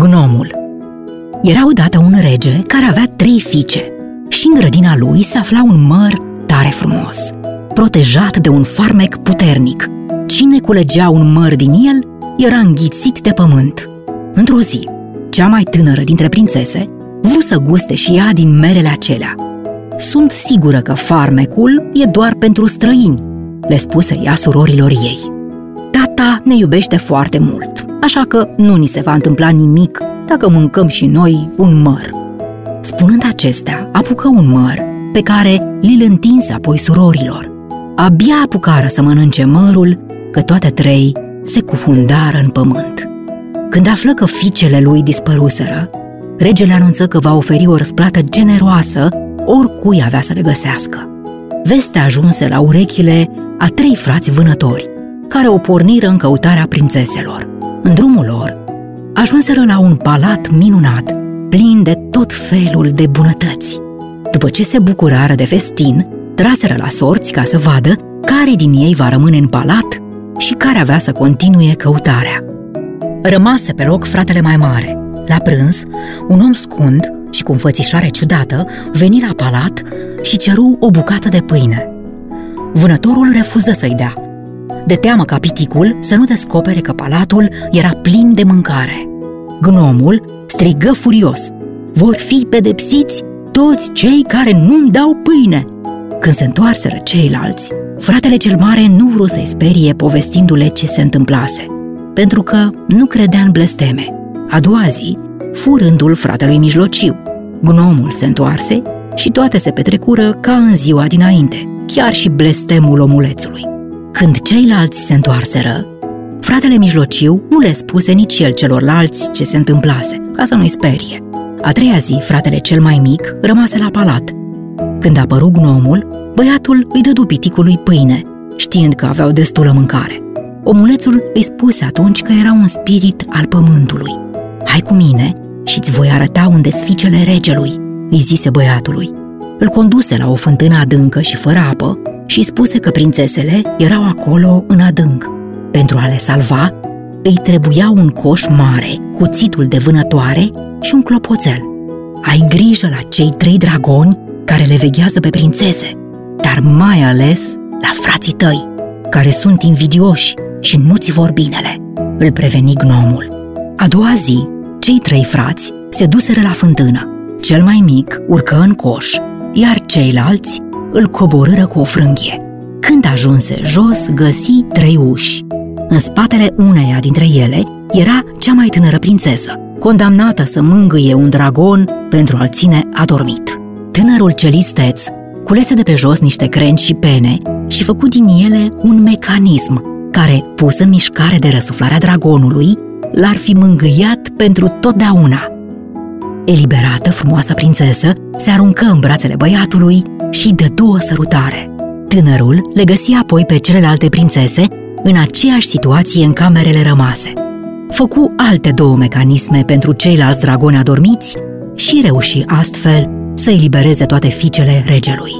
Gnomul Era odată un rege care avea trei fiice și în grădina lui se afla un măr tare frumos, protejat de un farmec puternic. Cine culegea un măr din el era înghițit de pământ. Într-o zi, cea mai tânără dintre prințese vrut să guste și ea din merele acelea. Sunt sigură că farmecul e doar pentru străini, le spuse ea surorilor ei. Tata ne iubește foarte mult, așa că nu ni se va întâmpla nimic dacă mâncăm și noi un măr. Spunând acestea, apucă un măr pe care li-l întinse apoi surorilor. Abia apucară să mănânce mărul, că toate trei se cufundară în pământ. Când află că fiicele lui dispăruseră, regele anunță că va oferi o răsplată generoasă oricui avea să le găsească. Vestea ajunse la urechile a trei frați vânători, care o porniră în căutarea prințeselor. În drumul lor, ajunseră la un palat minunat, plin de tot felul de bunătăți. După ce se bucurară de festin, traseră la sorți ca să vadă care din ei va rămâne în palat și care avea să continue căutarea. Rămase pe loc fratele mai mare. La prânz, un om scund și cu înfățișare ciudată veni la palat și ceru o bucată de pâine. Vânătorul refuză să-i dea, de teamă ca piticul să nu descopere că palatul era plin de mâncare. Gnomul strigă furios, vor fi pedepsiți toți cei care nu-mi dau pâine! Când se întoarseră ceilalți, fratele cel mare nu vrut să-i sperie povestindu-le ce se întâmplase, pentru că nu credea în blesteme. A doua zi, fu rândul fratelui mijlociu. Gnomul se întoarse și toate se petrecură ca în ziua dinainte, chiar și blestemul omulețului. Când ceilalți se întoarseră, fratele mijlociu nu le spuse nici el celorlalți ce se întâmplase, ca să nu-i sperie. A treia zi, fratele cel mai mic rămase la palat. Când a apărut gnomul, băiatul îi dădu piticului pâine, știind că aveau destulă mâncare. Omulețul îi spuse atunci că era un spirit al pământului. Hai cu mine și îți voi arăta unde sficele regelui, îi zise băiatului. Îl conduse la o fântână adâncă și fără apă și spuse că prințesele erau acolo în adânc. Pentru a le salva, îi trebuia un coș mare, cuțitul de vânătoare și un clopoțel. Ai grijă la cei trei dragoni care le veghează pe prințese, dar mai ales la frații tăi, care sunt invidioși și nu ți vor binele, îl preveni gnomul. A doua zi, cei trei frați se duseră la fântână. Cel mai mic urcă în coș, iar ceilalți îl coborâră cu o frânghie. Când ajunse jos, găsi trei uși. În spatele uneia dintre ele era cea mai tânără prințesă, condamnată să mângâie un dragon pentru a-l ține adormit. Tânărul celisteț culese de pe jos niște crengi și pene și făcu din ele un mecanism care, pus în mișcare de răsuflarea dragonului, l-ar fi mângâiat pentru totdeauna. Eliberată, frumoasa prințesă se aruncă în brațele băiatului și dădu o sărutare. Tânărul le găsi apoi pe celelalte prințese în aceeași situație în camerele rămase. Făcu alte două mecanisme pentru ceilalți dragoni adormiți și reuși astfel să elibereze toate fiicele regelui.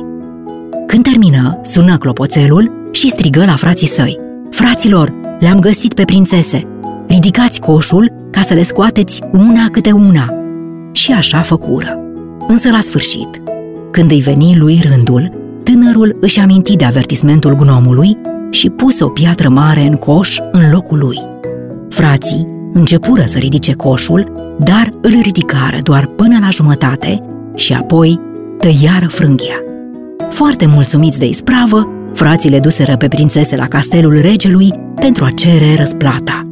Când termină, sună clopoțelul și strigă la frații săi. Fraților, le-am găsit pe prințese. Ridicați coșul ca să le scoateți una câte una. Și așa făcură. Însă la sfârșit, când îi veni lui rândul, tânărul își aminti de avertismentul gnomului și puse o piatră mare în coș în locul lui. Frații începură să ridice coșul, dar îl ridicară doar până la jumătate și apoi tăiară frânghia. Foarte mulțumiți de ispravă, frații le duseră pe prințese la castelul regelui pentru a cere răsplata.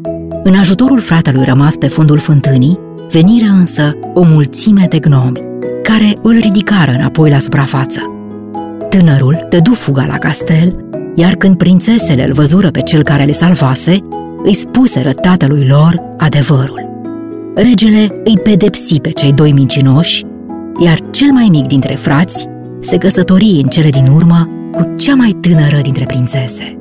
În ajutorul fratelui rămas pe fundul fântânii, veniră însă o mulțime de gnomi, care îl ridicară înapoi la suprafață. Tânărul dădu fuga la castel, iar când prințesele îl văzură pe cel care le salvase, îi spuseră tatălui lor adevărul. Regele îi pedepsi pe cei doi mincinoși, iar cel mai mic dintre frați se căsători în cele din urmă cu cea mai tânără dintre prințese.